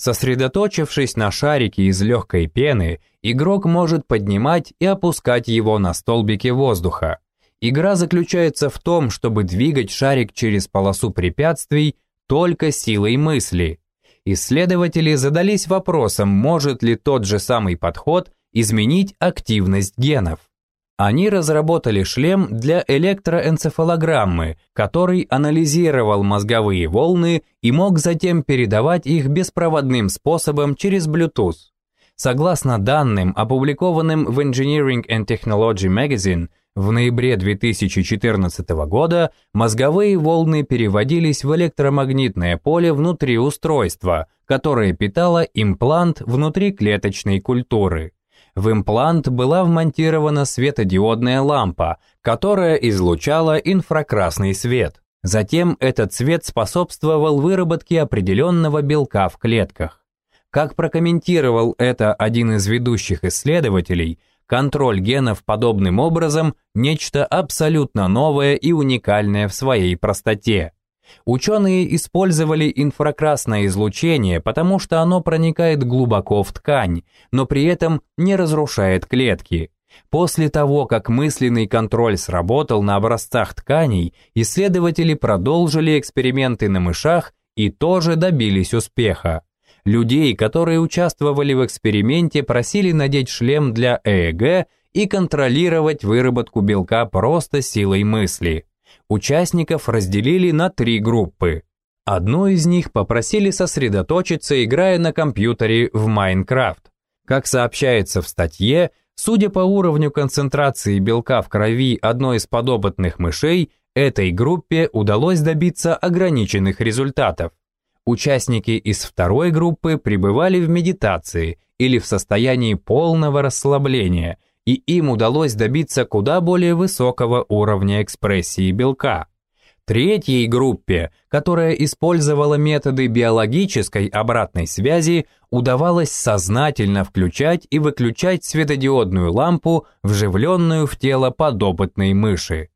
S1: Сосредоточившись на шарике из легкой пены, игрок может поднимать и опускать его на столбике воздуха. Игра заключается в том, чтобы двигать шарик через полосу препятствий только силой мысли. Исследователи задались вопросом, может ли тот же самый подход изменить активность генов. Они разработали шлем для электроэнцефалограммы, который анализировал мозговые волны и мог затем передавать их беспроводным способом через Bluetooth. Согласно данным, опубликованным в Engineering and Technology Magazine, в ноябре 2014 года мозговые волны переводились в электромагнитное поле внутри устройства, которое питало имплант внутри клеточной культуры. В имплант была вмонтирована светодиодная лампа, которая излучала инфракрасный свет. Затем этот цвет способствовал выработке определенного белка в клетках. Как прокомментировал это один из ведущих исследователей, контроль генов подобным образом – нечто абсолютно новое и уникальное в своей простоте. Ученые использовали инфракрасное излучение, потому что оно проникает глубоко в ткань, но при этом не разрушает клетки. После того, как мысленный контроль сработал на образцах тканей, исследователи продолжили эксперименты на мышах и тоже добились успеха. Людей, которые участвовали в эксперименте, просили надеть шлем для ЭЭГ и контролировать выработку белка просто силой мысли. Участников разделили на три группы. Одну из них попросили сосредоточиться, играя на компьютере в Майнкрафт. Как сообщается в статье, судя по уровню концентрации белка в крови одной из подопытных мышей, этой группе удалось добиться ограниченных результатов. Участники из второй группы пребывали в медитации или в состоянии полного расслабления – и им удалось добиться куда более высокого уровня экспрессии белка. Третьей группе, которая использовала методы биологической обратной связи, удавалось сознательно включать и выключать светодиодную лампу, вживленную в тело подопытной мыши.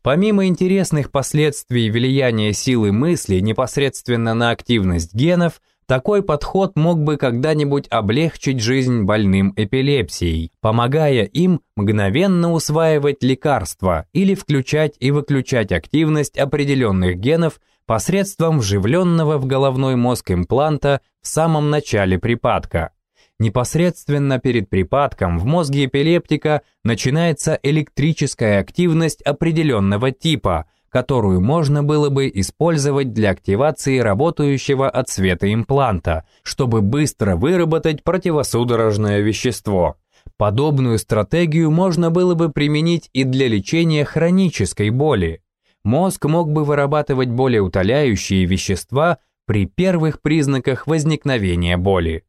S1: Помимо интересных последствий влияния силы мысли непосредственно на активность генов, такой подход мог бы когда-нибудь облегчить жизнь больным эпилепсией, помогая им мгновенно усваивать лекарства или включать и выключать активность определенных генов посредством вживленного в головной мозг импланта в самом начале припадка. Непосредственно перед припадком в мозге эпилептика начинается электрическая активность определенного типа – которую можно было бы использовать для активации работающего от света импланта, чтобы быстро выработать противосудорожное вещество. Подобную стратегию можно было бы применить и для лечения хронической боли. Мозг мог бы вырабатывать более утоляющие вещества при первых признаках возникновения боли.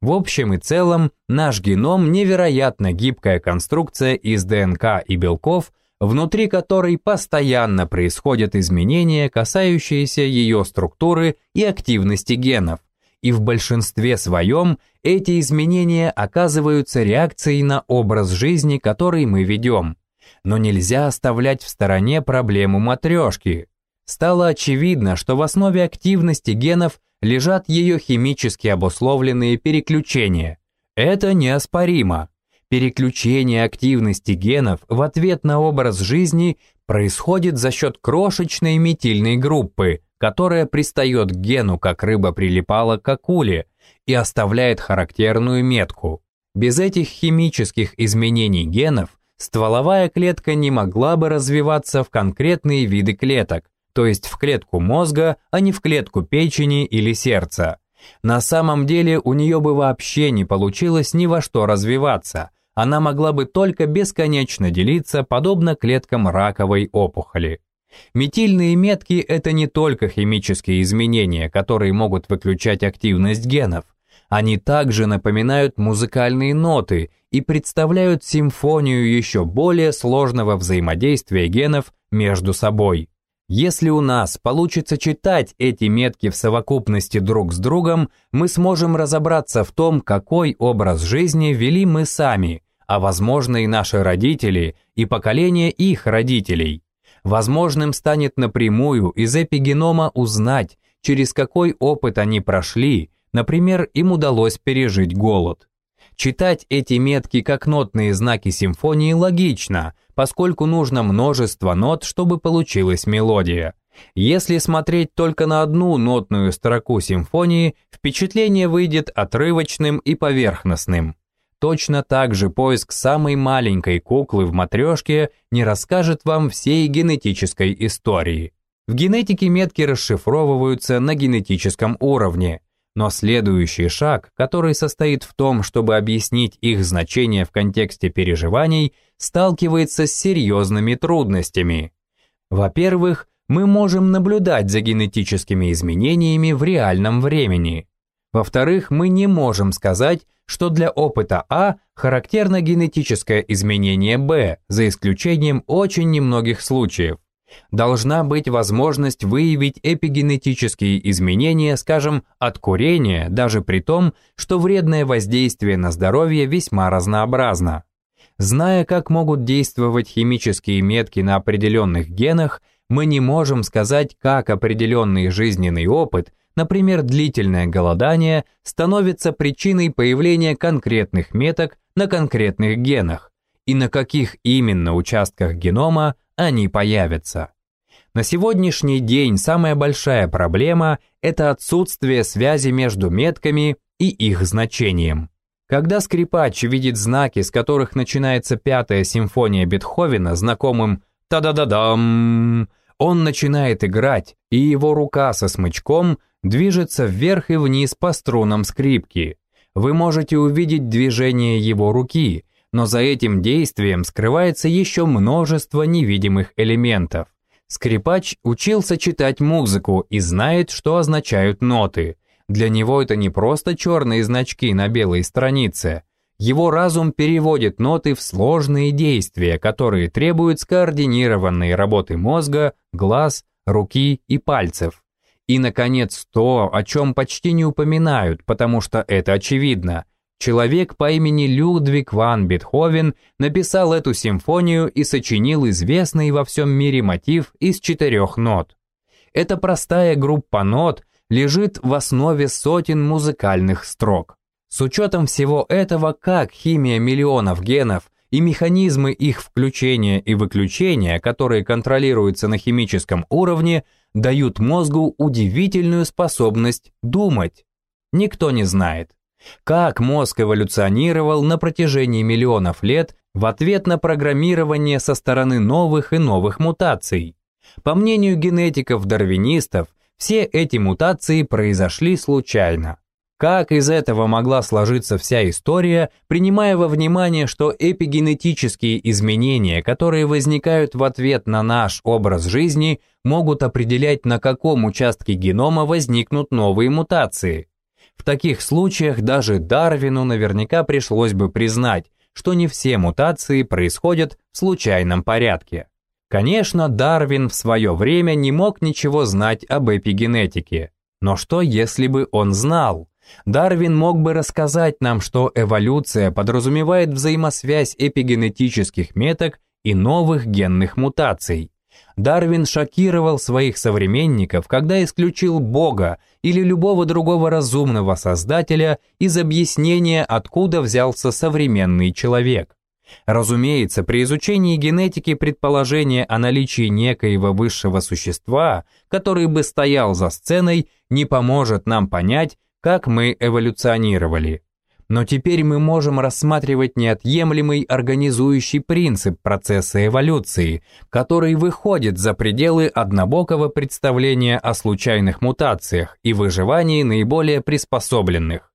S1: В общем и целом, наш геном невероятно гибкая конструкция из ДНК и белков – внутри которой постоянно происходят изменения, касающиеся ее структуры и активности генов, и в большинстве своем эти изменения оказываются реакцией на образ жизни, который мы ведем. Но нельзя оставлять в стороне проблему матрешки. Стало очевидно, что в основе активности генов лежат ее химически обусловленные переключения. Это неоспоримо. Переключение активности генов в ответ на образ жизни происходит за счет крошечной метильной группы, которая пристает к гену, как рыба прилипала к акуле, и оставляет характерную метку. Без этих химических изменений генов стволовая клетка не могла бы развиваться в конкретные виды клеток, то есть в клетку мозга, а не в клетку печени или сердца. На самом деле у нее бы вообще не получилось ни во что развиваться, она могла бы только бесконечно делиться, подобно клеткам раковой опухоли. Метильные метки – это не только химические изменения, которые могут выключать активность генов. Они также напоминают музыкальные ноты и представляют симфонию еще более сложного взаимодействия генов между собой. Если у нас получится читать эти метки в совокупности друг с другом, мы сможем разобраться в том, какой образ жизни вели мы сами, а возможно и наши родители, и поколение их родителей. Возможным станет напрямую из эпигенома узнать, через какой опыт они прошли, например, им удалось пережить голод. Читать эти метки как нотные знаки симфонии логично, поскольку нужно множество нот, чтобы получилась мелодия. Если смотреть только на одну нотную строку симфонии, впечатление выйдет отрывочным и поверхностным. Точно так же поиск самой маленькой куклы в матрешке не расскажет вам всей генетической истории. В генетике метки расшифровываются на генетическом уровне. Но следующий шаг, который состоит в том, чтобы объяснить их значение в контексте переживаний, сталкивается с серьезными трудностями. Во-первых, мы можем наблюдать за генетическими изменениями в реальном времени. Во-вторых, мы не можем сказать, что для опыта А характерно генетическое изменение Б, за исключением очень немногих случаев. Должна быть возможность выявить эпигенетические изменения, скажем, от курения, даже при том, что вредное воздействие на здоровье весьма разнообразно. Зная, как могут действовать химические метки на определенных генах, мы не можем сказать, как определенный жизненный опыт, например, длительное голодание, становится причиной появления конкретных меток на конкретных генах и на каких именно участках генома они появятся. На сегодняшний день самая большая проблема – это отсутствие связи между метками и их значением. Когда скрипач видит знаки, с которых начинается пятая симфония Бетховена, знакомым «та-да-да-дам», он начинает играть, и его рука со смычком движется вверх и вниз по струнам скрипки. Вы можете увидеть движение его руки, но за этим действием скрывается еще множество невидимых элементов. Скрипач учился читать музыку и знает, что означают ноты. Для него это не просто черные значки на белой странице. Его разум переводит ноты в сложные действия, которые требуют скоординированной работы мозга, глаз, руки и пальцев. И, наконец, то, о чем почти не упоминают, потому что это очевидно – Человек по имени Людвиг ван Бетховен написал эту симфонию и сочинил известный во всем мире мотив из четырех нот. Эта простая группа нот лежит в основе сотен музыкальных строк. С учетом всего этого, как химия миллионов генов и механизмы их включения и выключения, которые контролируются на химическом уровне, дают мозгу удивительную способность думать. Никто не знает. Как мозг эволюционировал на протяжении миллионов лет в ответ на программирование со стороны новых и новых мутаций. По мнению генетиков-дарвинистов, все эти мутации произошли случайно. Как из этого могла сложиться вся история, принимая во внимание, что эпигенетические изменения, которые возникают в ответ на наш образ жизни, могут определять, на каком участке генома возникнут новые мутации? В таких случаях даже Дарвину наверняка пришлось бы признать, что не все мутации происходят в случайном порядке. Конечно, Дарвин в свое время не мог ничего знать об эпигенетике. Но что, если бы он знал? Дарвин мог бы рассказать нам, что эволюция подразумевает взаимосвязь эпигенетических меток и новых генных мутаций. Дарвин шокировал своих современников, когда исключил Бога или любого другого разумного создателя из объяснения, откуда взялся современный человек. Разумеется, при изучении генетики предположение о наличии некоего высшего существа, который бы стоял за сценой, не поможет нам понять, как мы эволюционировали. Но теперь мы можем рассматривать неотъемлемый организующий принцип процесса эволюции, который выходит за пределы однобокого представления о случайных мутациях и выживании наиболее приспособленных.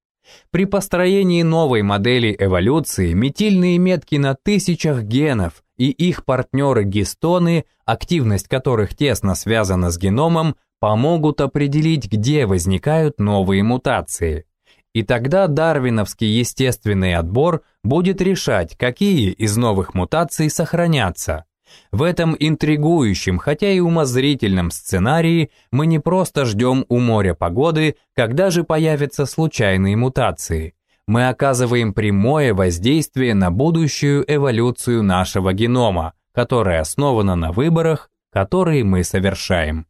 S1: При построении новой модели эволюции метильные метки на тысячах генов и их партнеры-гистоны, активность которых тесно связана с геномом, помогут определить, где возникают новые мутации. И тогда дарвиновский естественный отбор будет решать, какие из новых мутаций сохранятся. В этом интригующем, хотя и умозрительном сценарии мы не просто ждем у моря погоды, когда же появятся случайные мутации. Мы оказываем прямое воздействие на будущую эволюцию нашего генома, которая основана на выборах, которые мы совершаем.